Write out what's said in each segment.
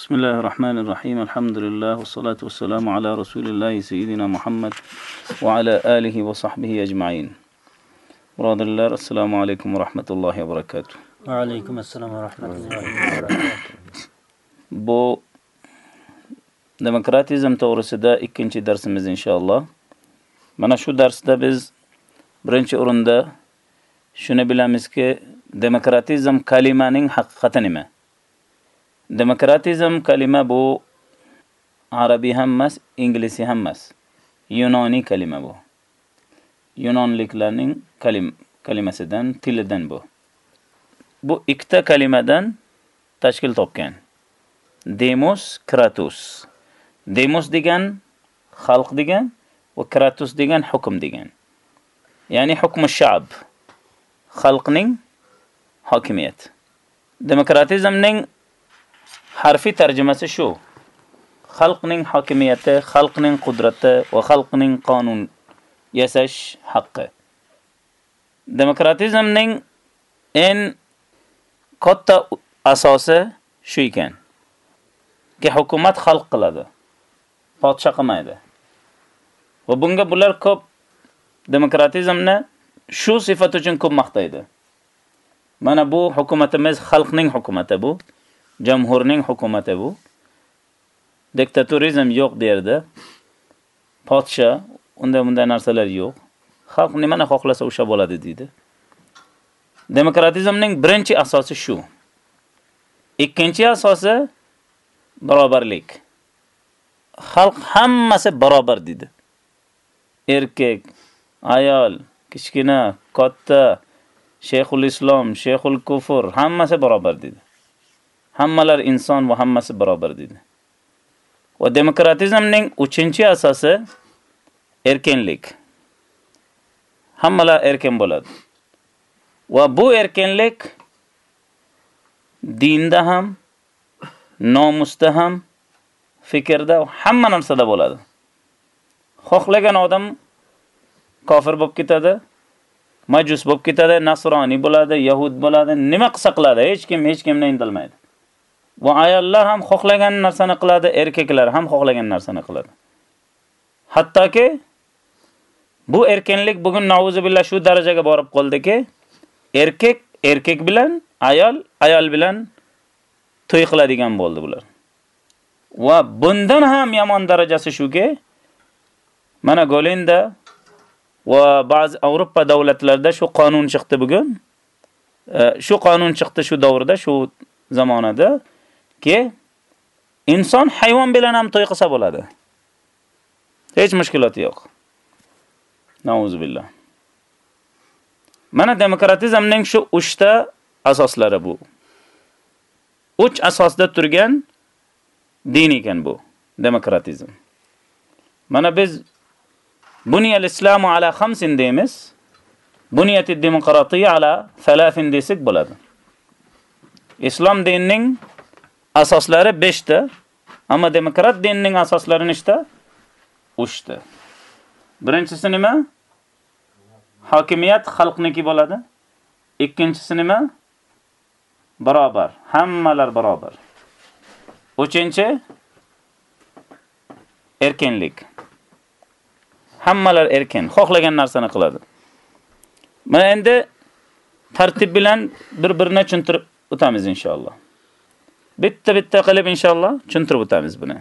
بسم الله الرحمن الرحيم الحمد لله والصلاة والسلام على رسول الله سيدنا محمد وعلى آله وصحبه أجمعين Birodarlar, assalomu alaykum va rahmatullohi va barakatuh. Va alaykum assalom va rahmatullohi va barakatuh. Bu demokratizm to'g'risida ikkinchi darsimiz inshaalloh. Mana shu darsda biz birinchi o'rinda shuni bilamizki, demokratizm kalimaning haqiqati nima? Demokratizm kalima bu arabiy ham emas, inglisi ham emas. Yunoniy kalima bu. Yunonliklarning kalim kalimasidan, tilidan bu. Bu ikkita kalimadan tashkil topgan. Demos, Kratos. Demos degan xalq degan va Kratos degan hukm degan. Ya'ni hukm shab. Xalqning hokimiyat. Demokratizmning harfiy tarjimasi shu. Xalqning hokimiyati, xalqning qudrati va xalqning qonun yasash haqqi. Demokratizmning en katta asosi shu ekan. Ki hukumat xalq qiladi. Podsha qilmaydi. Va bunga bular ko'p demokratizmni shu sifat uchun ko'p maqtaydi. Mana bu hukumatimiz xalqning hukumati bu, jamhurning hukumati bu. Diktaturizm yo'q derdi. Podsha unda bunday narsalar yo'q. Xalq nimani xohlasa o'sha bo'ladi deydi. Demokratizmning birinchi asosi shu. Ikkinchi asosi barobarlik. Xalq hammasi barobar dedi. Erkak, ayol, kichkina, katta, shayxul islom, shayxul kufr hammasi barobar dedi. Hammalar inson va hammasi barobar dedi. Va demokratizmning 3-chi asosi erkinlik. Hammalar erkin bo'ladi. Va bu erkinlik dinda ham, nomusda ham, fikrda hamma narsada bo'ladi. Xohlagan odam kofir bo'lib ketadi, majus bo'lib ketadi, nasroniy bo'ladi, yahud bo'ladi, nima qilsa qiladi, hech kim hech kimni indilmaydi. Va ayollar ham xohlagan narsani qiladi, erkaklar ham xohlagan narsani qiladi. Hattoki bu erkinlik bugun nauzu billah shu darajaga borib qoldiki, erkak erkak bilan, ayol ayol bilan to'y qiladigan bo'ldi bular. Va bundan ham yomon darajasi shuki, mana Golinda va ba'zi Avropa davlatlarida shu qonun chiqdi bugun. Shu qonun chiqdi shu davrda, shu zamonada ki inson hayvon bilan ham to'y qilsa bo'ladi. Hech mushkulot yo'q. Nauzubillah. Mana demokratizmning shu 3 ta asoslari bu. 3 asosda turgan din ekan bu, demokratizm. Mana biz buniyal islamu ala khamsin deymiz. Buniyatid demokratiya ala 3 desak bo'ladi. Islom dinining asoslari 5 ta, ammo demokrat dinning asoslari nechta? 3 ta. Birinchisi nima? Hokimiyat xalqniki bo'ladi. Ikkinchisi nima? Barobar, hammalar barobar. Uchinchi erkinlik. Hammalar erkin, xohlagan narsani qiladi. Mana endi tartib bilan bir-birini tushuntirib o'tamiz inshaalloh. Bitta-bitta qilib inshaalloh tushuntirib o'tamiz buni.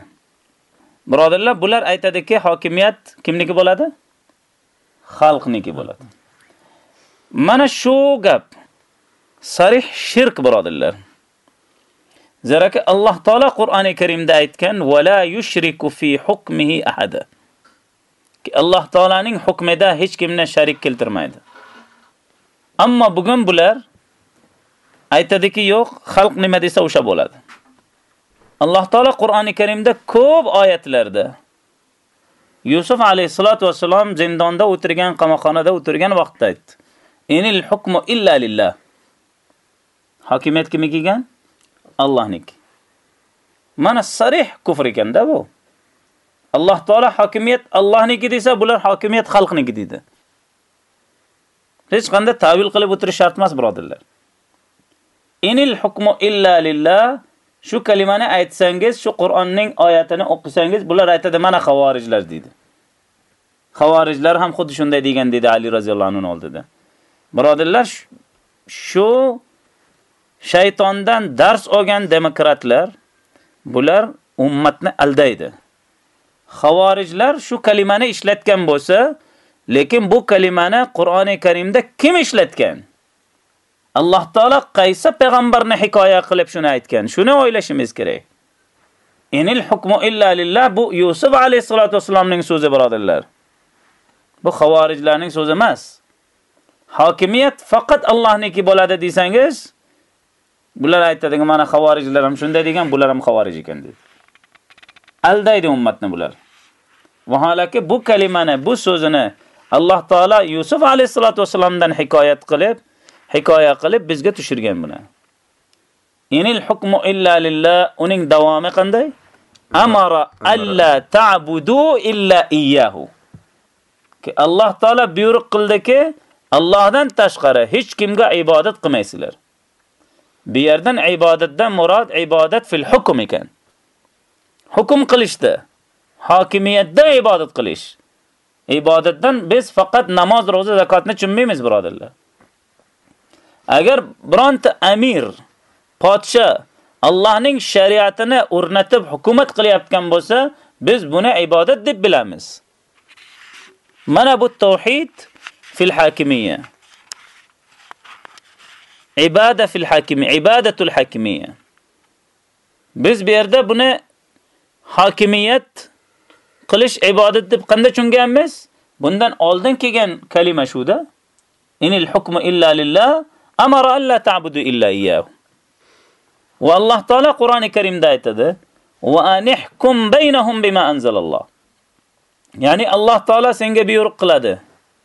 Birodarlar, bular aytadiki, hokimiyat kimniki bo'ladi? Xalqniki bo'ladi. Mana shu gap sarih shirk birodarlar. Zaraki Alloh taolo Qur'oni Karimda aytgan: "Va la yushriku fi hukmihi ahada." Ki Alloh taolaning hukmida hech kimni sharik keltirmaydi. Ammo bugun bular aytadiki, yo'q, xalq nima desa o'sha bo'ladi. Alloh taolo Qur'oni Karimda ko'p oyatlarda Yusuf alayhisolatu vasallam zindonda o'tirgan, qamoqxonada o'tirgan vaqtda aytdi: "Inil hukmu illa lillah." Hokimiyat kimga kelgan? Allohniki. Mana sarih kufr ekanda bu. Alloh taolo hokimiyat Allohniki desa, bular hokimiyat xalqniki dedi. Hech qanday ta'vil qilib o'tirish shart emas, birodarlar. Inil hukmu illa lillah shu kalimani aytsangiz, shu Qur'onning oyatini o'qisangiz, bular aytadi, mana xavorijlar dedi. Xavorijlar ham xuddi shunday degan dedi Ali roziyallohu anhu oldida. Birodarlar, shu shaytondan dars olgan demokratlar bular ummatni aldaydi. Xavorijlar shu kalimani ishlatgan bo'lsa, lekin bu kalimani Qur'oni Karimda kim ishlatgan? Alloh taolo qaysi payg'ambarni hikoya qilib shuni aytgan? Shuni o'ylashimiz kerak. Inil hukmu illa lillah bu Yusuf alayhisolatu vasallamning so'zi birodarlar. Bu xavorijlarning so'zi emas. Hokimiyat faqat Allohniki bo'ladi desangiz, bular aytadigan mana xavorijlar ham shunday degan, bular ham xavorij ekan dedi. Aldaydi ummatni bular. Vaholaki bu kalimani, bu so'zini Alloh taolo Yusuf alayhisolatu vasallamdan hikoyat qilib, hikoya qilib bizga tushirgan buni. Inil hukmu illa lillah uning davomi qanday? Amara alla ta'budu illa iyyahu. Ki Alloh taolo buyruq qildiki, Allohdan tashqari hech kimga ibodat qilmaysizlar. Bu yerdan ibodatdan murod ibodat fil hukm ekan. Hukm qilishdi. Hokimiyatda ibodat qilish. Ibodatdan biz faqat namoz, roza, zakotni tushunmaymiz, birodarlar. Agar bironta amir, podsha Allohning shariatini o'rnatib hukumat qilyotgan bo'lsa, biz buni ibodat deb bilamiz. Mana bu tauhid fil hakimiyya. Ibada fil hakimi, ibadatul hakimiyya. Biz bu yerda buni hokimiyat qilish ibodat deb qanday tushunganmiz? Bundan oldin kelgan kalima shuda. Inil hukmu illa lillah amara alla ta'budu illa iyyahu. Va Alloh taolo Qur'oni Karimda aytadi: "Va anihkum baynahum bima anzalalloh." Ya'ni Alloh taolo senga buyruq qiladi: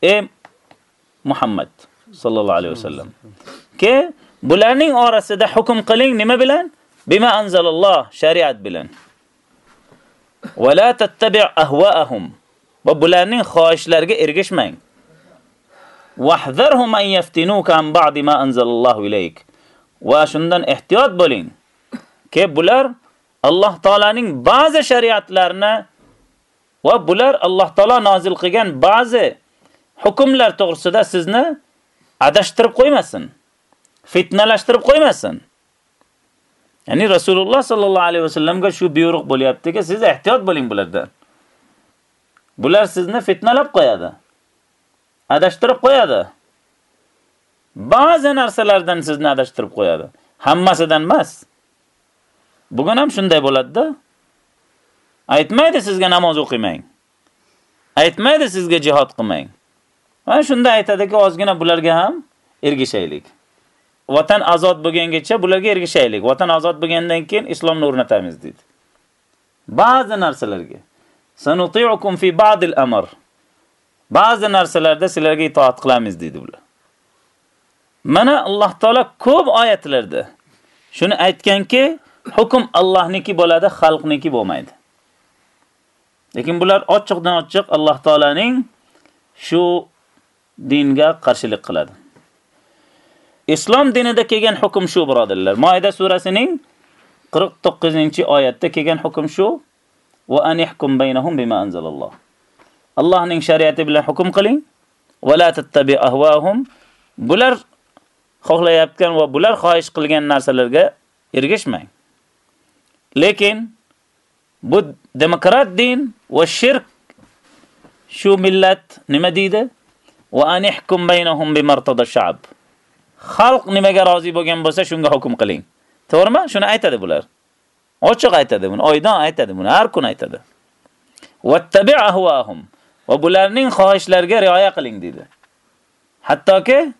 "Ey Muhammad sallallohu alayhi vasallam, ke bularning orasida hukm qiling nima bilan? Bima anzalalloh, shariat bilan." Va la tattabi' ahwa'ahum. Va bularning xohishlariga ergashmang. Wahdharhum an yaftinuka an ba'di ma anzalallohu ilayk. Va shundan ehtiyot bo'ling. Ke bular Alloh taolaning ba'zi shariatlarini va bular Alloh taolo nozil qilgan ba'zi hukmlar to'g'risida sizni adashtirib qo'ymasin. Fitnalashtirib qo'ymasin. Ya'ni Rasululloh sallallohu alayhi vasallamga shu buyruq bo'lyaptiki, siz ehtiyot bo'ling bulardan. Bular sizni fitnalab qo'yadi. Adashtirib qo'yadi. Ba'zi narsalardan sizni adashtirib qo'yadi. Hammasidan emas. Bugun ham shunday bo'ladi-da. Aytmaydi sizga namoz o'qimang. Aytmaydi sizga jihad qilmang. Mana shunda aytadiki, ozgina bularga ham ergishaylik. Vatan azod bo'lgangacha bularga ergishaylik. Vatan azod bo'lgandan keyin islomni o'rnatamiz dedi. Ba'zi narsalarga sanuti'ukum fi ba'dil amr. Ba'zi narsalarda sizlarga itoat qilamiz dedi ular. Mana Alloh taolo ko'p oyatlarda shuni aytganki, hukm Allohniki bo'ladi, xalqniki bo'lmaydi. Lekin bular ochiqdan ochiq Alloh taolaning shu dinga qarshilik qiladi. Islom dinida kelgan hukm shu birodarlar. Maida surasining 49-oyatda kelgan hukm shu: "Va anihkum baynahum bima anzalalloh." Allohning shariati bilan hukm qiling va la tattabi ahwahum. Bular xohlayotgan va bular xohish qilgan narsalarga ergashmang. Lekin bu demokrat din va shirk shu millat nima deydi? Va anihkum baynahum bimartada sha'b. Xalq nimaga rozi bo'lgan bo'lsa, shunga hukm qiling. To'g'rimi? Shuni aytadi bular. Ochiq aytadi buni, oydan aytadi buni, har kun aytadi. Wattabi' ahwahum. Va bularning xohishlariga rioya qiling dedi. Hattoki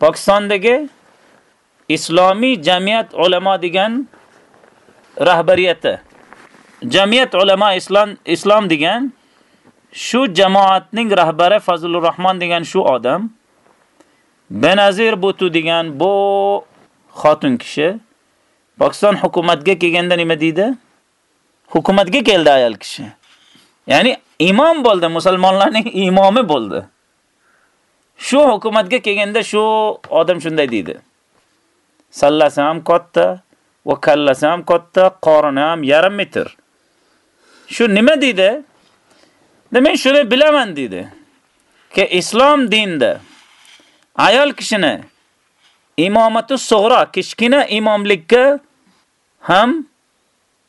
Pokistondagi islomiy jamiyat ulamo degan rahbariyati jamiyat ulamo islom islom degan shu jamoatning rahbari Fazlur Rahmon degan shu odam Benazir Butu degan bu xotin kishi Pokiston hukumatga kelganda nima deydi? Hukumatga keldi ayol kishi. Ya'ni imom bo'ldi, musulmonlarning imomi bo'ldi. Shu hukumatga kelganda shu odam shunday deydi. Sallasi ham katta, va kallasi ham katta, qorini ham yarim metr. Shu nima deydi? Men shuni bilaman deydi. Ke islom dinida ayol kishini imomatu sug'ro, kichkina imomlikka ham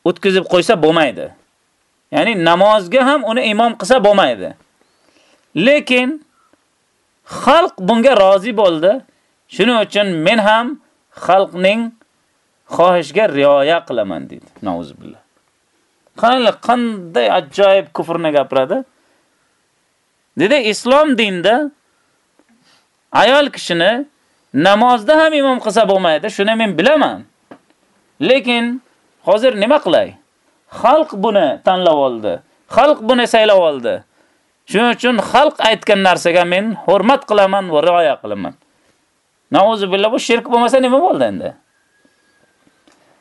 o'tkazib qo'ysa bo'lmaydi. Ya'ni namozga ham uni imom qilsa bo'lmaydi. Lekin xalq bunga rozi bo'ldi. Shuning uchun men ham xalqning xohishiga rioya qilaman dedi. Nauzubillah. Qanday qanday ajoyib kufrni gapiradi? Dedi islom dinida ayol kishini namozda ham imom qilsa bo'lmaydi. Shuni men bilaman. Lekin hozir nima qilay? Xalq buni tanlab oldi. Xalq buni saylab oldi. Shuning uchun xalq aytgan narsaga men hurmat qilaman va rioya qilaman. Nauzu billah bu shirk bo'lmasa nima bo'ldi endi?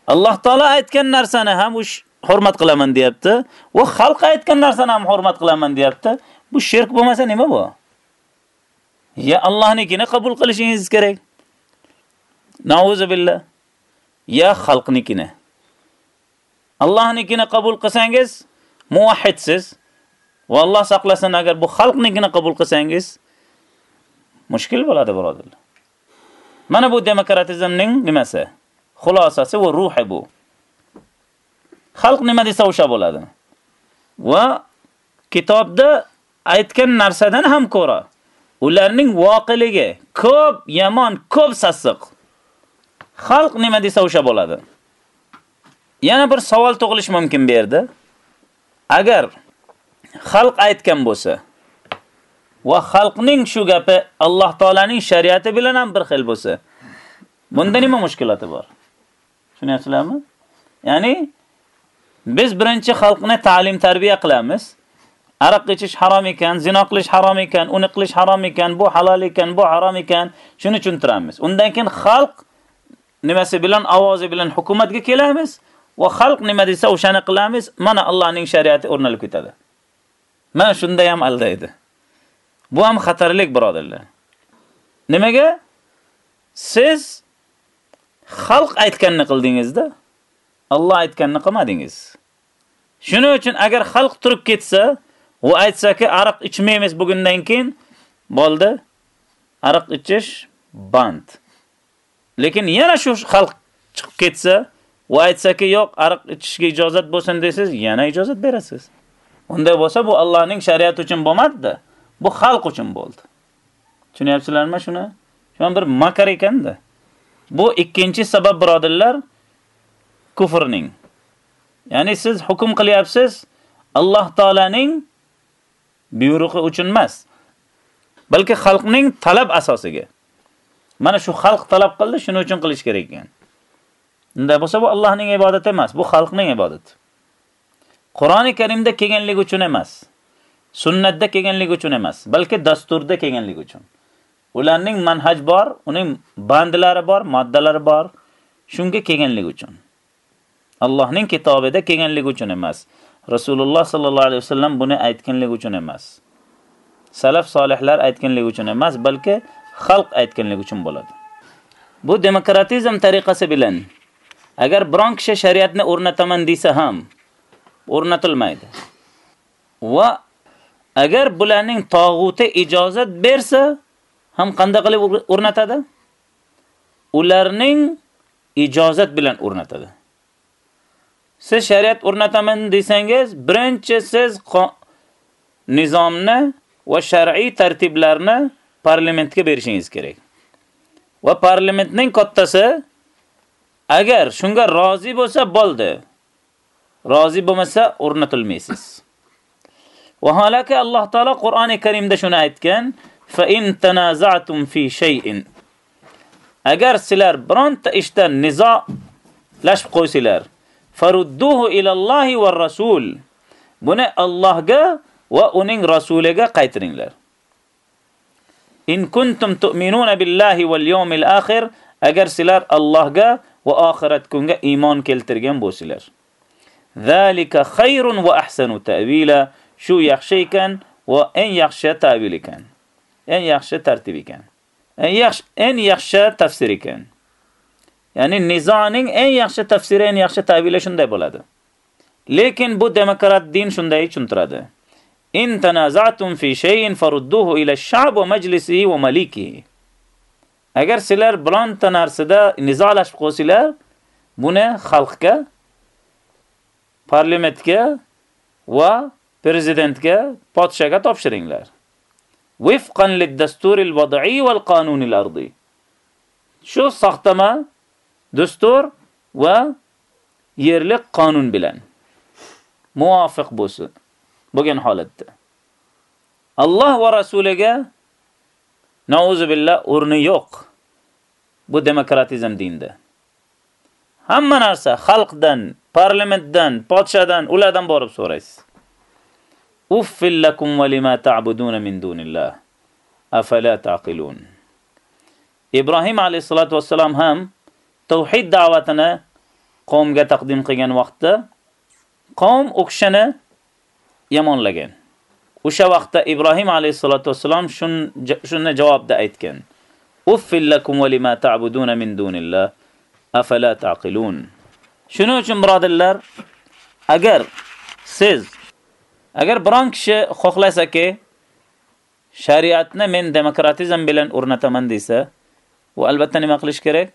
Alloh taolo aytgan narsani ham ush hurmat qilaman deyapti va xalq aytgan narsani ham hurmat qilaman deyapti. Bu shirk bo'lmasa nima bu? Ya Allohnikini qabul qilishingiz kerak. Nauzu billah. Ya xalqnikini. Allohnikini qabul qilsangiz muvahhidsiz. Va Alloh saqlasin agar bu xalqnikini qabul qilsangiz mushkil bo'ladi birodarlar. Mana bu demokratizmning nimasi? Xulosasi va ruhi bu. Xalq nima desa o'sha bo'ladi. Va kitobda aytgan narsadan ham ko'ra ularning voqiligi ko'p yomon, ko'p sassiq. Xalq nima desa o'sha bo'ladi. Yana bir savol tug'ilish mumkin bu yerda. Agar xalq aytgan bo'lsa va xalqning shu gapi Alloh taolaning shariati bilan ham bir xil bo'lsa, bunda nima mushkulati bor? Tushunyapsizlarmi? Ya'ni biz birinchi xalqni ta'lim tarbiya qilamiz. Araq ichish harom ekan, zino qilish harom ekan, uni qilish harom ekan, bu halol ekan, bu harom ekan, shuni tushuntiramiz. Undan keyin xalq nimasi bilan ovozi bilan hukumatga kelamiz va xalq nima desa o'shani qilamiz. Mana Allohning shariati o'rnalib ketadi. Mana shunda ham aldaydi. Bu ham xatarlik birodarlar. Nimaga? Siz xalq aytganini qildingizda, Alloh aytganini qilmadingiz. Shuning uchun agar xalq turib ketsa, u aytsaki, araq ichmaymiz bugundan keyin, bo'ldi. Araq ichish band. Lekin yana shu xalq chiqib ketsa, va aytsaki, yo'q, ariq ichishga ijozat bo'lsin desiz, yana ijozat berasiz. Unday bo'lsa bu Allohning shariati uchun bo'lmadi-da. Bu xalq uchun bo'ldi. Tushunyapsizlarmi shuni? Shu bir makar ekanda. Bu ikkinchi sabab birodarlar kufrning. Ya'ni siz hukm qilyapsiz Alloh taolaning buyrug'i uchun emas, balki xalqning talab asosiga. Mana shu xalq talab qildi, shuning uchun qilish kerak ekan. Unda bo'lsa bu Allohning ibodati emas, bu xalqning ibodati. Qur'oni Karimda kelganligi uchun emas, sunnatda kelganligi uchun emas, balki dasturda kelganligi uchun. Ularning manhaj bor, uning bandlari bor, moddalari bor, shunga kelganligi uchun. Allohning kitobida kelganligi uchun emas. Rasululloh sallallohu alayhi vasallam buni aytganligi uchun emas. Salaf solihlar aytganligi uchun emas, balki xalq aytganligi uchun bo'ladi. Bu demokratizm tariqasi bilan agar biron kishi shariatni o'rnataman desa ham o'rnatilmaydi. Va agar bularning tog'uti ijozat bersa, ham qanday qilib o'rnatadi? Ularning ijozat bilan o'rnatadi. Siz shariat o'rnataman desangiz, birinchi siz nizomni va shar'iy tartiblarni parlamentga berishingiz kerak. Va parlamentning kattasi agar shunga rozi bo'lsa, bo'ldi. rozi bo'lmasa o'rnatilmaysiz. Vaholaka Alloh taolo Qur'oni Karimda shuni aytgan: "Fa in tanaza'tum fi shay'in" Agar sizlar bironta ishda nizo lashib qo'ysizlar, farudduhu ila Allohi va rasul. Buni Allohga va uning rasuliga qaytiringlar In kuntum tu'minuna billahi wal yawmil akhir, agar sizlar Allohga va oxirat kunga iymon keltirgan bo'lsilar. Zalika khayrun va ahsanu ta'vila. Shu yaxshi ekan va eng yaxshi ta'vil ekan. Eng yaxshi tartib ekan. Eng yaxshi eng yaxshi tafsir ekan. Ya'ni nizoning eng yaxshi tafsiri, eng yaxshi ta'vili shunday bo'ladi. Lekin bu demokrat din shunday tushuntiradi. In tanaza'tum fi shay'in farudduhu ila ash-sha'b wa majlisihi wa malikihi. Agar sizlar bironta narsada nizolashib qolsanglar, buni xalqga, parlamentga va prezidentga, podshaga topshiringlar. Wifqan lid-dasturil wad'i wal qonunil ardi. Shu saxtama dastur va yerlik qonun bilan muvofiq bo'lsin. Bo'lgan holatda. Alloh va rasuliga nauzu billah o'rni yo'q. Bu demokratizm dinda. Hamma narsa xalqdan, parlamentdan, podshadan, ulardan borib so'raysiz. Uffil lakum va lima ta'buduna min dunillah. Afala taqilun. Ibrohim alayhisolatu vassalam ham tauhid da'vatini qavmga taqdim qilgan vaqtda qavm o'kishini yomonlagan. O'sha vaqtda Ibrohim alayhisolatu vassalam shuni javobda aytgan. Uffil lakum va lima ta'buduna min dunillah. Afala taqilun. Shuning uchun birodarlar, agar siz agar biron kishi xohlasaki shariatni men demokratizm bilan o'rnataman desa, u albatta nima qilish kerak?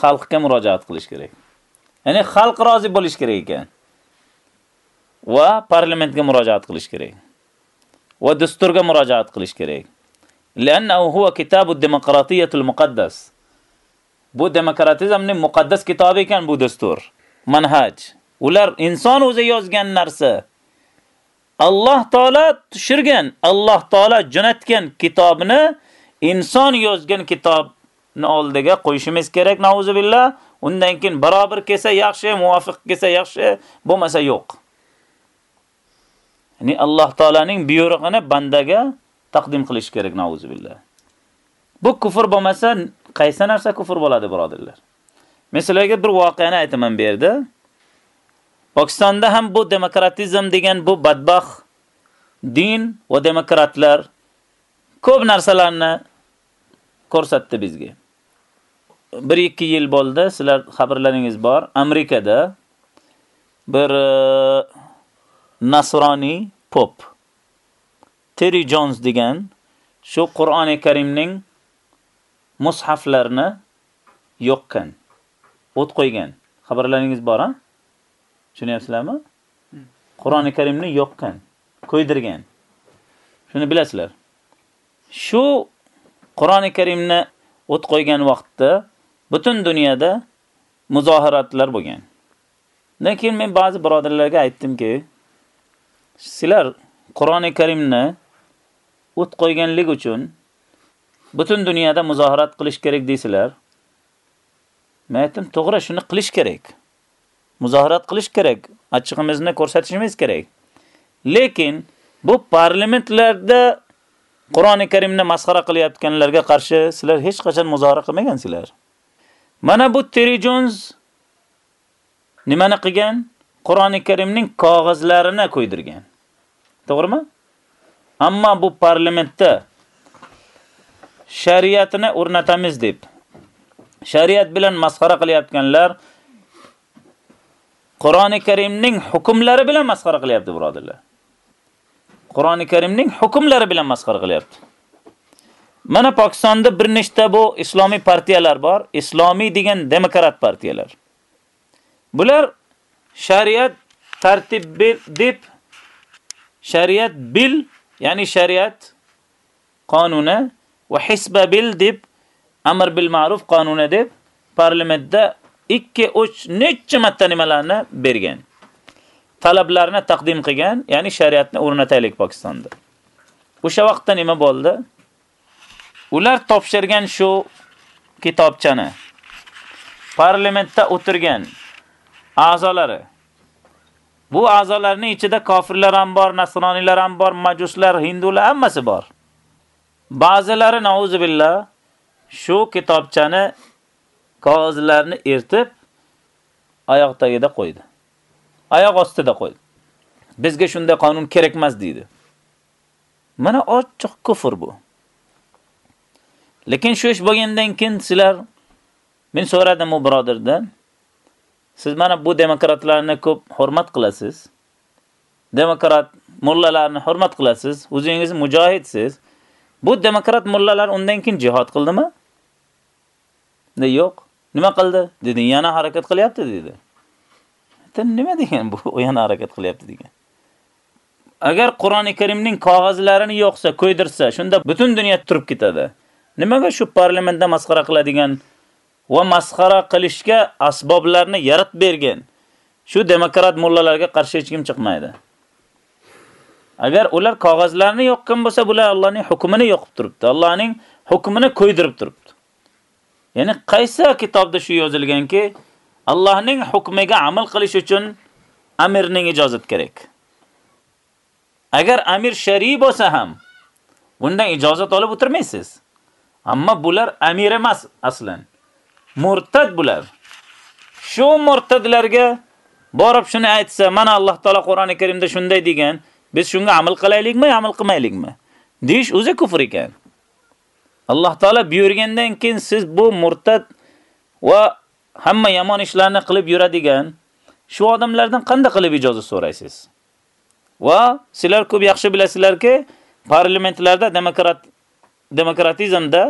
Xalqqa murojaat qilish kerak. Ya'ni xalq rozi bo'lish kerak ekan. Va parlamentga murojaat qilish kerak. Va dasturga murojaat qilish kerak. لأنه هو كتاب الديمقراطية المقدس bu demokratizmning muqaddas kitobi ekan bu dastur, manhaj. Ular inson o'zi yozgan narsa. Alloh taolo tushirgan, Alloh taolo jo'natgan kitobni inson yozgan kitobni oldiga qo'yishimiz kerak, nauzubillah. Undan keyin barobar kelsa yaxshi, muvofiq kelsa yaxshi, bo'lmasa yo'q. Ya'ni Alloh taolaning buyrug'ini bandaga taqdim qilish kerak, nauzubillah. Bu kufr bo'lmasa, qaysi narsa kufr bo'ladi, birodirlar? Men sizlarga bir voqeani aytaman bu yerda. Pokistonda ham bu demokratizm degan bu badbax din va demokratlar ko'p narsalarni ko'rsatdi bizga. 1-2 yil bo'ldi, sizlar xabarlaringiz bor. Amerikada bir e, nasroniy pop Terry Jones degan shu Qur'oni Karimning mushaflarni yo'qkan, o't qo'ygan. Xabarlaringiz bor, ha? Tushunyapsizlarmi? Qur'oni Karimni yo'qkan, qo'ydirgan. Shuni bilasizlar. Shu Qur'oni Karimni o't qo'ygan vaqtda butun dunyoda muzohiratlar bo'lgan. Lekin men ba'zi birodarlarga aytdimki, sizlar Qur'oni Karimni o't qo'yganlik uchun butun dunyoda muzohirat qilish kerak deysizlar. Men aytdim, to'g'ri, shuni qilish kerak. Muzohirat qilish kerak, achchig'imizni ko'rsatishimiz kerak. Lekin bu parlamentlarda Qur'oni Karimni masxara qilayotganlarga qarshi sizlar hech qachon muzohara qilmagansizlar. Mana bu Terry Jones nimani qilgan? Qur'oni Karimning qog'ozlarini qo'ydirgan. To'g'rimi? Ammo bu parlamentda shariatini o'rnatamiz deb shariat bilan masxara qilayotganlar Qur'oni Karimning hukmlari bilan masxara qilyapti, birodarlar. Qur'oni Karimning hukmlari bilan masxara qilyapti. Mana Pokistonda bir nechta bu islomiy partiyalar bor, islomiy degan demokrat partiyalar. Bular shariat tartib deb shariat bil, ya'ni shariat qonuni va hisba bil deb amr bil ma'ruf qonuni deb parlamentda 2-3 necha marta nimalarni bergan. Talablarni taqdim qilgan, ya'ni shariatni o'rnataylik Pokistonda. O'sha vaqtda nima bo'ldi? Ular topshirgan shu kitobchani parlamentda o'tirgan a'zolari Bu a'zolarning ichida kofirlar ham bor, nasroniylar ham bor, majuslar, hindular hammasi bor. Ba'zilari nauzubillah shu kitobchani qog'ozlarni ertib oyoq tagida qo'ydi. Oyoq ostida qo'ydi. Bizga shunday qonun kerak emas dedi. Mana ochiq kufr bu. Lekin shu ish bo'lgandan keyin sizlar Men so'radim u birodirdan, Siz mana bu demokratlarni ko'p hurmat qilasiz. Demokrat mullalarni hurmat qilasiz. O'zingiz mujohidsiz. Bu demokrat mullalar undan keyin jihad qildimi? Ne yo'q. Nima qildi? Dedi, yana harakat qilyapti dedi. Aytdim, nima degan bu? U yana harakat qilyapti degan. Agar Qur'oni Karimning qog'ozlarini yo'qsa, ko'ydirsa, shunda butun dunyo turib ketadi. Nimaga shu parlamentda masxara qiladigan va masxara qilishga asboblarni yaratib bergan shu demokrat mullalarga qarshi hech kim chiqmaydi. Agar ular qog'ozlarni yoqqan bo'lsa, bular Allohning hukmini yoqib turibdi. Allohning hukmini qo'ydirib turibdi. Ya'ni qaysi kitobda shu yozilganki, Allohning hukmiga amal qilish uchun amirning ijozat kerak. Agar amir shariy bo'lsa ham, bundan ijozat olib o'tirmaysiz. Ammo bular amir emas aslan. Murtad bular. Shu murtadlarga borib shuni aytsa, mana Alloh taolo Qur'oni Karimda shunday degan, biz shunga amal qilaylikmi, amal qilmaylikmi? Deyish o'zi kufr ekan. Alloh taolo buyurgandan keyin siz bu murtad va hamma yomon ishlarni qilib yuradigan shu odamlardan qanday qilib ijozat so'raysiz? Va sizlar ko'p yaxshi bilasizlarki, parlamentlarda demokrat demokratizmda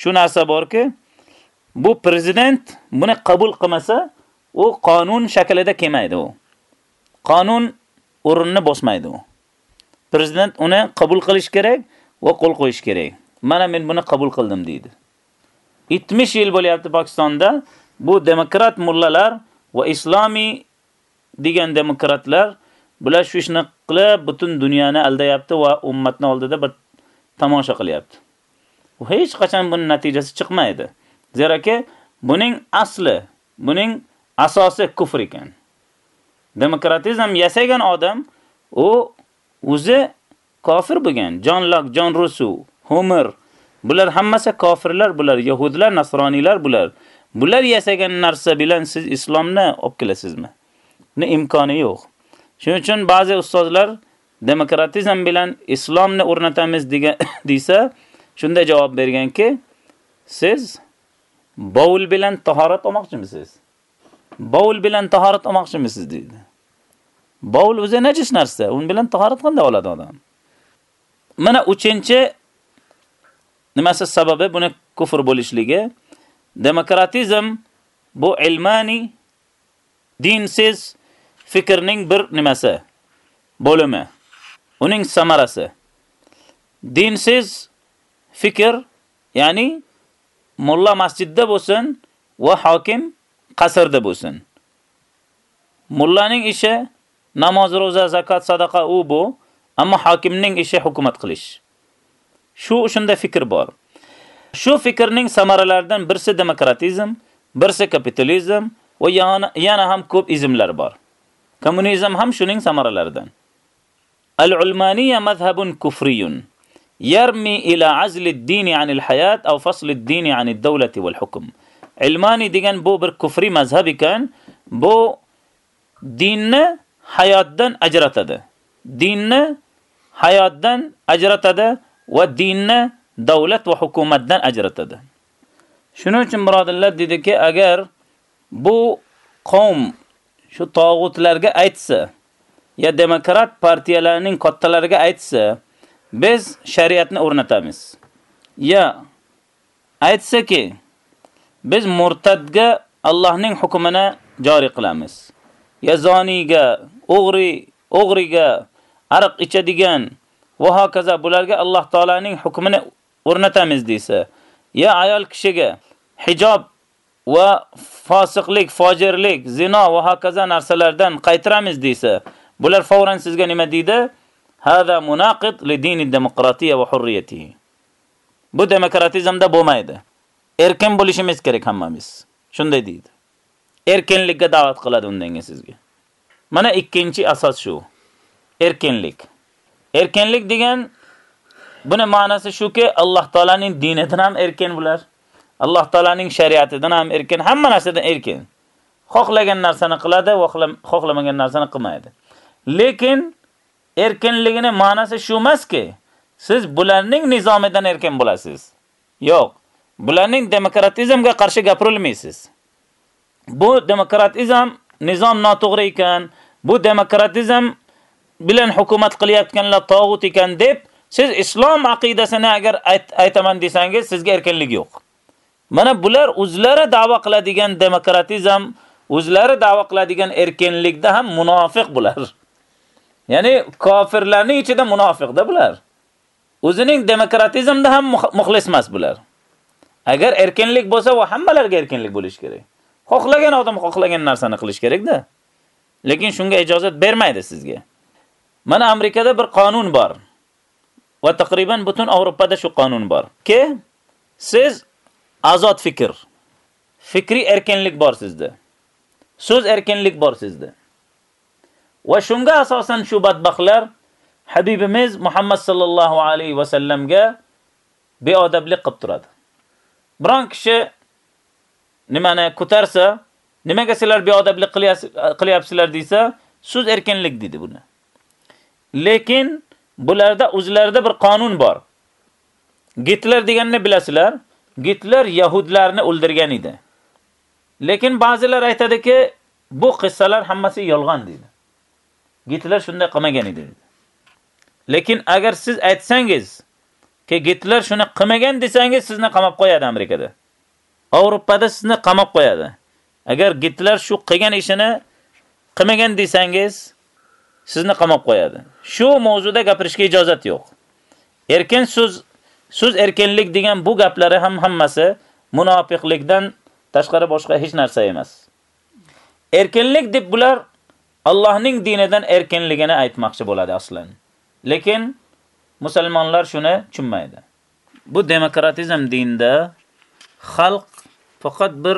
shu narsa borki, bu prezident buni qabul qilmasa, u qonun shaklida kelmaydi u. Qonun o'rinni bosmaydi u. Prezident uni qabul qilish kerak va qo'l qo'yish kerak. Mana men buni qabul qildim deydi. 70 yil bo'lyapti Pokistonda bu demokrat mullalar va islomiy degan demokratlar bular shu ishni qilib butun dunyoni aldayapti va ummatni oldida bir tomosha qilyapti. U hech qachon buning natijasi chiqmaydi. Zeraki buning asli, buning asosi kufr ekan. Demokratizm yasagan odam u o'zi kofir bo'lgan. Jon Lok, Jon Rousseau, Homer bular hammasi kofirlar bular, yahudlar, nasroniylar bular. Bular yasagan narsa bilan siz islomni olib kelasizmi? Buni imkoni yo'q. Shuning uchun ba'zi ustozlar demokratizm bilan islomni o'rnatamiz degan desa, shunday javob berganki, siz bovul bilan tahorat olmoqchimisiz? Bovul bilan tahorat olmoqchimisiz deydi. Bovul o'zi najis narsa, un bilan tahorat qanday oladi odam? Mana 3-chi nimasi sababi buni kufr bo'lishligi? Demokratizm bu ilmani dinsiz fikrning bir nimasi, bo'limi, uning samarasi. Dinsiz fikr, ya'ni mulla masjidda bo'lsin va hokim qasrda bo'lsin. Mullaning ishi namoz, roza, zakot, sadaqa u bu, ammo hokimning ishi hukumat qilish. Shu shunda fikr bor. Shu fikrning samaralaridan birsi demokratizm, birsi kapitalizm va yana, yana ham ko'p izmlar bor. Kommunizm ham shuning samaralaridan. Al-Ulmaniya mazhabun kufriyun. Yarmi ila azli ad-din an al-hayat aw fasl ad-din an ad-dawlati wal-hukm. Ilmani degan bu bir kufri mazhab ekan, bu dinni hayotdan ajratadi. Dinni hayotdan ajratadi va dinni davlat va hukumatdan ajratadi. Shuning uchun birodarlar dediki, agar bu qavm shu tog'utlarga aytsa, ya demokrat partiyalarning kattalariga aytsa, biz shariatni o'rnatamiz. Ya aytsaki, biz murtadga Allohning hukmini joriy qilamiz. Ya zoniga, o'g'ri, o'g'riga, ariq ichadigan va hokazo bularga Alloh taolaning hukmini o'rnatamiz desa, ya ayol kishiga hijob va fosiqlik, fojirlik, zino va hokazo narsalardan qaytaramiz desa, bular fawran sizga nima deydi? Hada munaqid li dini demokratiya va hurriyatihi. Bu demokratizmda bo'lmaydi. Erkin bo'lishimiz kerak hammamiz. Shunday deydi. Erkinlikka da'vat qiladi undan sizga. Mana ikkinchi asos shu. Erkinlik. Erkinlik degan buni ma'nosi shuki, Alloh taolaning dinidan ham erkin bular. Alloh taolaning shariatidan ham erkin, hamma narsadan erkin. Xohlagan narsani qiladi, xohlamagan narsani qilmaydi. Lekin erkinligini ma'nosi shu emaski, siz bularning nizomidan erkin bo'lasiz. Yo'q. Bularning demokratizmga qarshi gapirilmaysiz. bu demokratizm nizom noto'g'ri ekan, bu demokratizm bilan hukumat qilyotganlar tog'ut ekan deb siz islom aqidasini agar aytaman desangiz sizga erkinlik yo'q. Mana bular o'zlari da'vo qiladigan demokratizm, o'zlari da'vo qiladigan erkinlikda ham munofiq bular. Ya'ni kofirlarning ichida munofiqda bular. O'zining demokratizmda ham muxlis emas bular. Agar erkinlik bo'lsa, va hammalarga erkinlik bo'lish kerak. Xohlagan odam xohlagan narsani qilish kerakda. Lekin shunga ijozat bermaydi sizga. Mana Amerikada bir qonun bor. Va taqriban butun Yevropada shu qonun bor. Ki siz azod fikr, fikri erkinlik bor sizda. So'z erkinlik bor sizda. Va shunga asosan shu badbaxtlar Habibimiz Muhammad sallallohu alayhi va sallamga beodablik qilib turadi. Biron kishi nimani ko'tarsa, nimaga sizlar beodablik qilyapsizlar desa, so'z erkinlik dedi buni. Lekin bularda o'zlarida bir qonun bor. Gitler deganini bilasizlar? Gitler yahudlarni o'ldirgan edi. Lekin ba'zilar aytadiki, bu qissalar hammasi yolg'on dedi. Gitler shunday qilmagan edi. Lekin agar siz aytsangiz, ki Gitler shuni qilmagan desangiz, sizni qamab qo'yadi Amerikada. Avropada sizni qamab qo'yadi. Agar Gitler shu qilgan ishini qilmagan desangiz, sizni qamab qo'yadi. Shu mavzuda gapirishga ijozat yo'q. Erkin so'z so'z erkinlik degan bu gaplari ham hammasi munofiqlikdan tashqari boshqa hech narsa emas. Erkinlik deb bular Allohning dinidan erkinligini aytmoqchi bo'ladi aslan. Lekin musulmonlar shuni tushunmaydi. Bu demokratizm dinda xalq faqat bir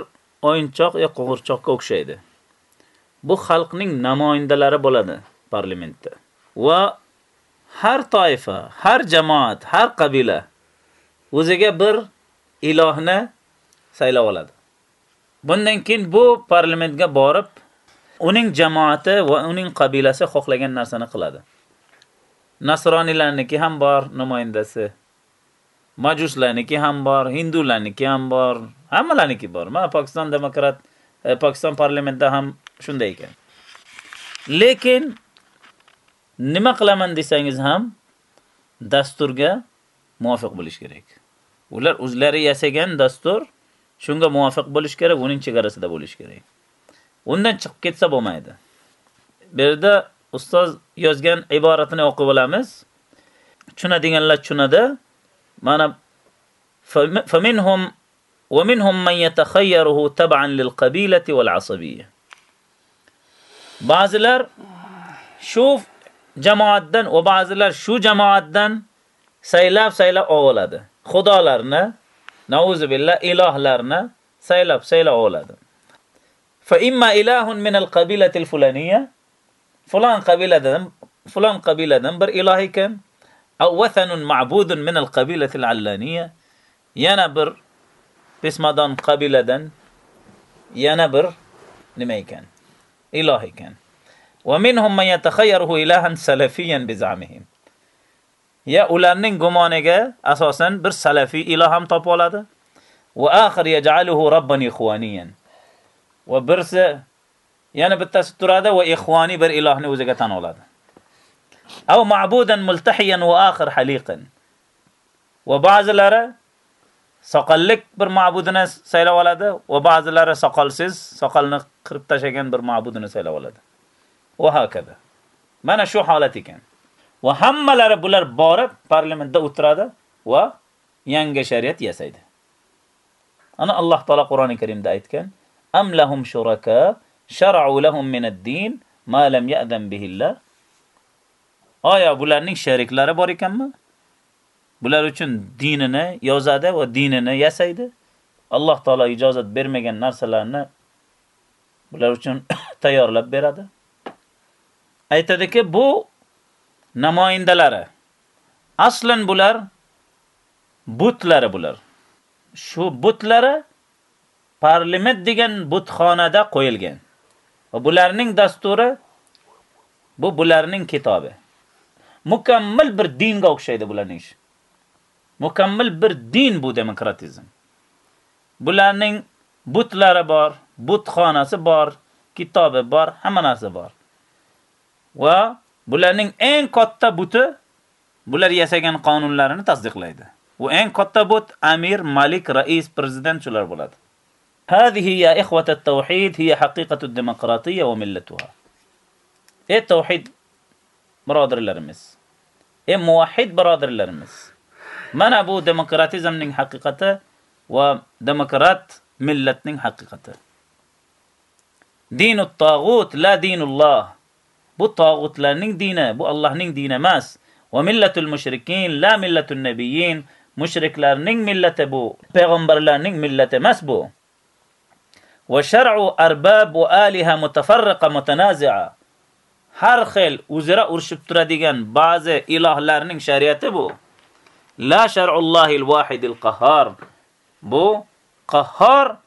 o'yinchoq yoki qo'g'irchoqqa o'xshaydi. Bu xalqning namoyandalari bo'ladi parlamentda. Va har toifa, har jamoat, har qabila o'ziga bir ilohni saylab oladi. Bundan keyin bu parlamentga borib, uning jamoati va uning qabilasi xohlagan narsani qiladi. Nasroniylarniki ham bor namoyandasi. Majuslarniki ham bor, hindularniki ham bor, hammalarniki bor. Mana Pokiston demokrat, e, Pokiston parlamentida ham shunday ekan. Lekin nima qilaman desangiz ham dasturga muvofiq bo'lish kerak. Ular o'zlari yasagan dastur shunga muvofiq bo'lish kerak, uning chegarasida bo'lish kerak. Undan chiqib ketsa bo'lmaydi. Bu yerda ustoz yozgan iboratini o'qib olamiz. Tushunadiganlar tushunadi. Mana faminhum va minhum man yatakhayyaruhu tab'an lil qabilati wal asabiyya. Ba'zilar shu jamoatdan va ba'zilar shu jamoatdan saylab saylab oladi. Xudolarni, nauzu billah ilohlarni saylab saylab oladi. Fa imma ilahun min al-qabilati al-fulaniyya fulan qabiladan fulan qabiladan bir iloh ekan aw wathanun ma'budun min al-qabilati al-allaniyya yana bir pesmadon qabiladan yana bir nima ekan iloh ekan va minhum man yatakhayyaruhu ilahan salafiyan bi zamihim ya ularning gumoniga asosan bir salafiy iloh ham topib oladi va akhir yaj'aluhu rabban ikhwaniyan va birsi yana bittasi turadi va ikhvoni bir ilohni o'ziga tan oladi. Aw ma'budan multahiyan va akhir haliqan va ba'zilari soqollik bir ma'budini saylab oladi va ba'zilari soqolsiz soqolni qirib tashagan bir ma'budini saylab oladi. Va hokazo mana shu holat ekan. Va hammalari bular borib parlamentda o'tiradi va yangi shariat yasaydi. Ana alloh taolo qur'oni karimda aytgan am lahum shuraka shar'u lahum min ad-din ma lam ya'zan bihi Allah oya bularning sheriklari bor ekanmi? Bular uchun dinini yozadi va dinini yasaydi. Alloh taolo ijozat bermagan narsalarni bular uchun tayyorlab beradi. Aytadiki bu namoyindalari. aslan bular butlari bular. Shu butlari parlament degan butxonada qo'yilgan va bularning dasturi bu bularning kitobi mukammal bir dinga o'xshaydi bularning ishi mukammal bir din bu demokratizm bularning butlari bor butxonasi bor, kitobi bor, hamma narsa bor. Va bularning eng katta buti bular yasagan qonunlarini tasdiqlaydi. U eng katta but amir, malik, rais, prezident shular bo'ladi. هذه يا إخوة التوحيد هي حقيقة الديمقراطية وملتها. إيه التوحيد؟ برادر الارمس إيه موحد؟ برادر الارمس منع ديمقراطيزم نين حقيقته وديمقراط ملت نين حقيقته. دين الطاغوت لا دين الله. بو الطاغوت لا نين دينه بو الله نين دينه ماس. وملة المشركين لا ملة النبيين. مشرك لا نين ملة بو بيغمبر لا نين ملة ماس بو. وشرع arbab va aliha mutafarriqa mutanazi'a. har xil o'zaro urushib turadigan ba'zi ilohlarning shariati bu. La shar'ullohil vahidil qahhar. Bu qahhar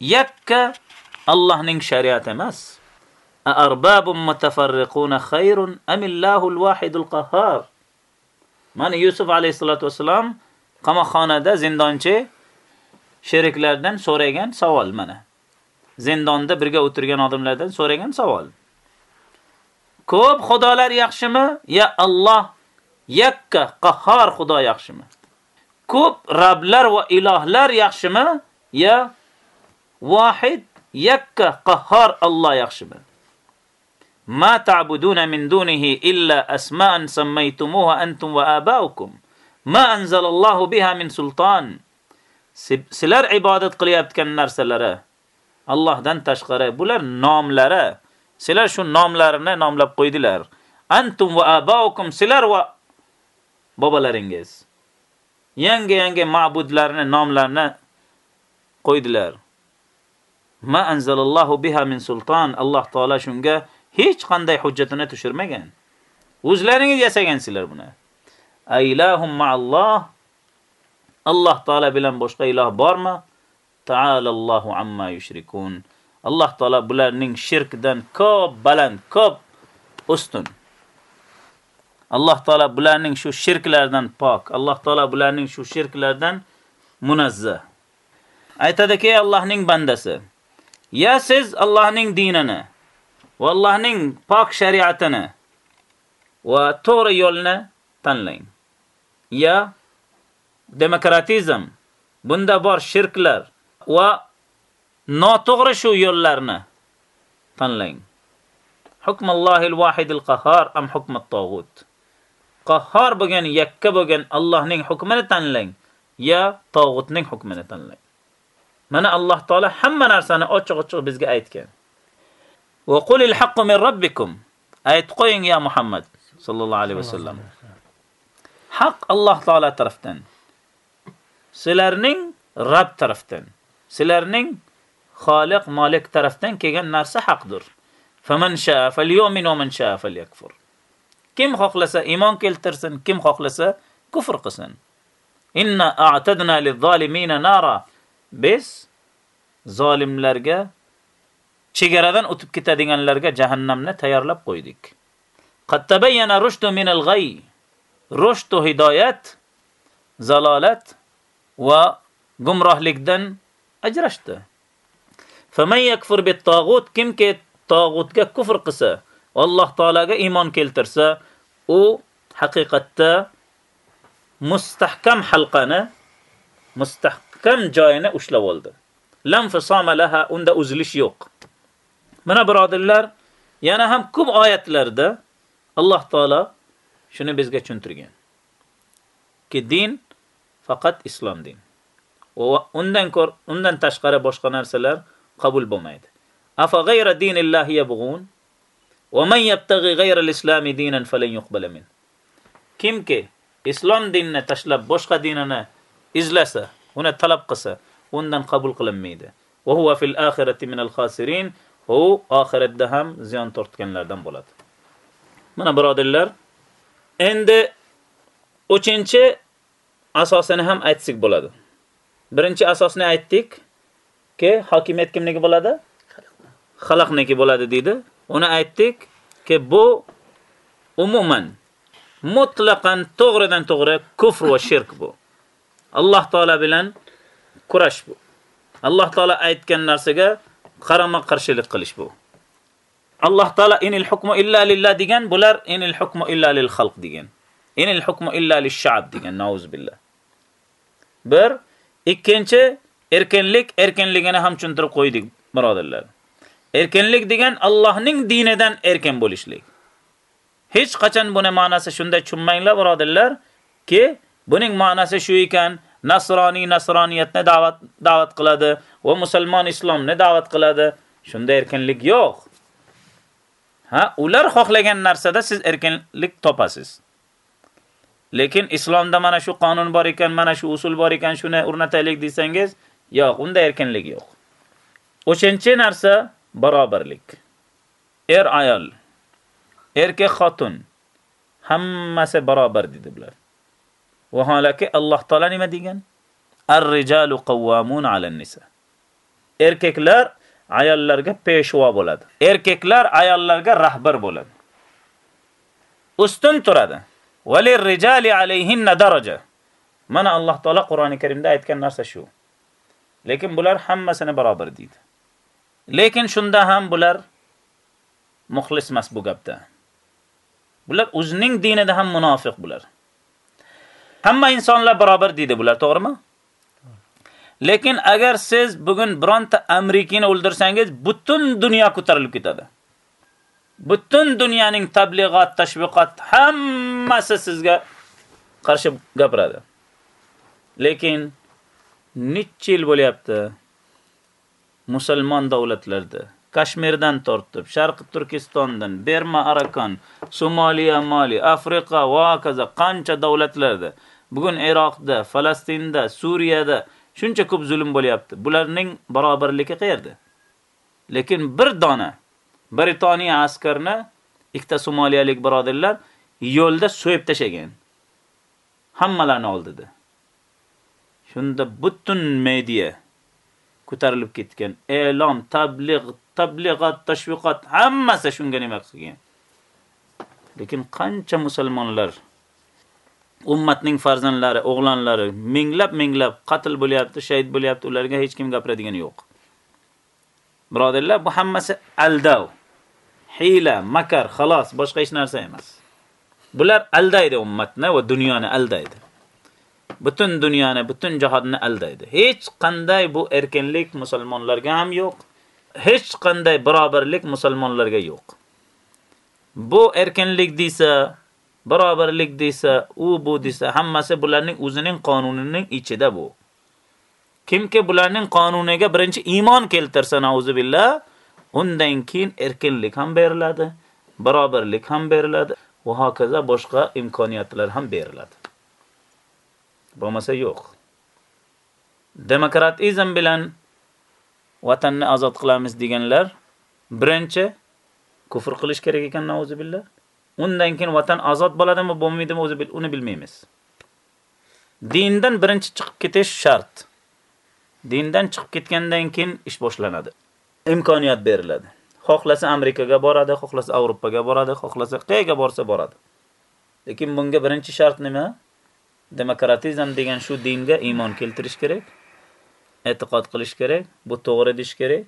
yakka Allohning shariati emas. Arbabun mutafarriquna khayrun am Illahul vahidul qahhar. Mana Yusuf alayhisolatu vasallam qamoqxonada zindonchi sheriklardan so'ragan savol mana. Zindonda birga o'tirgan odamlardan so'ragan savol. Ko'p xudolar yaxshimi? Ya Alloh yakka qahhar xudo yaxshimi? Ko'p rablar va ilohlar yaxshimi? Ya vahid yakka qahhar Alloh yaxshimi? Ma ta'buduna min dunihi illa asma'an sammaytumuha antum va aba'ukum ma anzalallohu biha min sulton. Sizlar ibodat qilyotgan narsalarga Allohdan tashqari bular nomlari Sizlar shu nomlarini nomlab qo'ydilar. Antum va abaukum sizlar va bobolaringiz. Yangi-yangi ma'budlarni nomlarini qo'ydilar. Ma anzalallohu biha min sulton. Alloh taolo shunga hech qanday hujjatini tushirmagan. O'zlaringiz yasagansizlar buni. Aylahum ma'alloh. Alloh taolo bilan boshqa iloh bormi? Ta'alallohu amma yushrikun. Alloh taolo bularning shirkdan ko'p baland, ko'p ustun. Alloh taolo bularning shu shirklardan pok. Alloh taolo bularning shu shirklardan munazzah. Aytadiki Allohning bandasi. Ya siz Allohning dinini va Allohning pok shariatini va to'g'ri yo'lni tanlang. Ya demokratizm, bunda bor shirklar va noto'g'ri shu yo'llarni tanlang. Hukmallohil vahidil qahhar am hukmat tog'ut. Qahhar bo'lgan, yakka bo'lgan Allohning hukmini tanlang ya tog'utning hukmini tanlang. Mana Alloh taolo hamma narsani ochiq-ochiq bizga aytgan. Va qulil haqqu min robbikum. Ayt qo'ying ya Muhammad sallallohu alayhi vasallam. Haq Alloh taolo tarafdan. Sizlarning Rabb tarafdan. Sizlarning Xoliq Malik tarafdan kelgan narsa haqdir. Faman sha'a falyu'min va man sha'a falyakfur. Kim xohlasa iymon keltirsin, kim xohlasa kufr qilsin. Inna a'tadna liz-zolimina nara. Biz zolimlarga chegaradan o'tib ketadiganlarga jahannamni tayyorlab qo'ydik. Qad tabayyana rushdu min al-ghay. Rushdu hidoyat, zalolat va gumrohlikdan ajrashdi. Faman yakfur bit-tagut kimki tog'utga kufr qilsa, Alloh taolaga iymon keltirsa, u haqiqatda mustahkam halqani, mustahkam joyini ushlab oldi. Lam fisama laha unda uzilish yo'q. Mana birodirlar, yana ham ko'p oyatlarda Alloh taolo shuni bizga tushuntirgan. Ki din faqat islom din. Va undan ko'r, undan tashqari boshqa narsalar qabul bo'lmaydi. Afa g'ayra dinillahi yabghun va man yabtaghi g'ayra al-islami dinan falan yuqbala min. Kimki islom dinini tashlab boshqa dinini izlasa, uni talab qilsa, undan qabul qilinmaydi. Va huwa fil akhirati min al-khasirin. U oxiratda ham ziyon tortganlardan bo'ladi. Mana birodirlar, endi 3-chi asosini ham aytsak bo'ladi. Birinchi asosni aytdik. ki hokimiyat kimniki bo'ladi? Xalqniki bo'ladi dedi. Uni aytdik ki bu umuman mutlaqan to'g'ridan to'g'ri kufr va shirk bu. Alloh taolo bilan kurash bu. Alloh taolo aytgan narsaga qarama qarshilik qilish bu. Alloh taolo inil hukmu illa lillah degan, bular inil hukmu illa lil xalq degan. Inil hukmu illa lish sha'b degan. Nauz billah. Bir, ikkinchi erkinlik erkinligini ham tushuntirib qo'ydik, birodarlar. Erkinlik degan Allohning dinidan erkin bo'lishlik. Hech qachon buni ma'nosi shunday tushunmanglar, birodarlar, ki buning ma'nosi shu ekan, nasroniy nasroniyatni da'vat da'vat qiladi va musulmon islomni da'vat qiladi. Shunda erkinlik yo'q. Ha, ular xohlagan narsada siz erkinlik topasiz. Lekin islomda mana shu qonun bor ekan, mana shu usul bor ekan, shuni o'rnataylik desangiz, yo'q, unda erkinlik yo'q. O'shanchi narsa barobarlik. Er ayol, erkak xotin hammasi barobar dedi bular. Vaholaki Alloh taolo nima degan? Ar-rijalu qawwamun 'alan-nisa. Erkaklar ayollarga peshvo bo'ladi. Erkaklar ayollarga rahbar bo'ladi. Ustun turadi. Valir-rijali 'alayhinna daraja. Mana Alloh taolo Qur'oni Karimda aytgan narsa shu. Lekin bular hammasini barobar deydi. Lekin shunda ham bular muxlis emas bu gapda. Bular o'zining dinida ham munofiq bular. Hamma insonlar barobar deydi bular, to'g'rimi? Lekin agar siz bugun bironta Amerikani o'ldirsangiz, butun dunyo ko'tarilib ketadi. Butun dunyoning tablig'ot, tashviqot hammasi sizga qarshi gapiradi. Lekin necha yil bo'lyapti musulmon davlatlarda Kashmirdan tortib, Sharq Turkistondan, Berma, Arakan, Somaliya, Mali, Afrika va kaza qancha davlatlarda, bugun Iroqda, Falastinda, Suriyada shuncha ko'p zulm bo'lyapti. Bularning barobarligi qayerda? Lekin bir dona Britaniya askarni ikkita somaliyalik birodarlar yo'lda so'yib tashagan. Hammalarni oldida. Shunda butun media ko'tarilib ketgan. E'lon, tabliq, tabliğat, tashviqot hammasi shunga nima qilgan. Lekin qancha musulmonlar ummatning farzandlari, o'g'lanlari minglab minglab qatl bo'lyapti, shahid bo'lyapti, ularga hech kim gapiradigan yo'q. Birodarlar, bu hammasi aldov. Hiyla, makar, xolos, boshqa hech narsa emas. Bular aldaydi ummatni va dunyoni aldaydi. Butun dunyoni, butun jahonni aldaydi. Hech qanday bu erkinlik musulmonlarga ham yo'q. hech qanday barobarlik musulmonlarga yo'q. Bu erkinlik desa, barobarlik desa, u bu desa, hammasi bularning o'zining qonunining ichida bu. Kimki bularning qonuniga birinchi iymon keltirsa, nauzubillah, undan keyin erkinlik ham beriladi, barobarlik ham beriladi va hokazo boshqa imkoniyatlar ham beriladi. Bo'lmasa yo'q. Demokratizm bilan vatanni ozod qilamiz deganlar birinchi kufr qilish kerak ekan nauzubillah. Undan keyin vatan ozod bo'ladimi, bo'lmaydimi o'zi uni bilmaymiz. Dindan birinchi chiqib ketish shart. Dindan chiqib ketgandan keyin ish boshlanadi. Imkoniyat beriladi. Xohlasa Amerikaga boradi, xohlasa Yevropaga boradi, xohlasa qayerga borsa boradi. Lekin bunga birinchi shart nima? Demokratizm degan shu dinga iymon keltirish kerak. e'tiqod qilish kerak, bu to'g'ri deish kerak,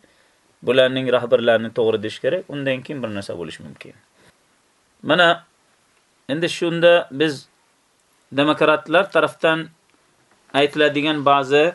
bularning rahbarlarini to'g'ri deish kerak, undan keyin bir narsa bo'lish mumkin. Mana endi shunda biz demokratlar tarafdan aytiladigan ba'zi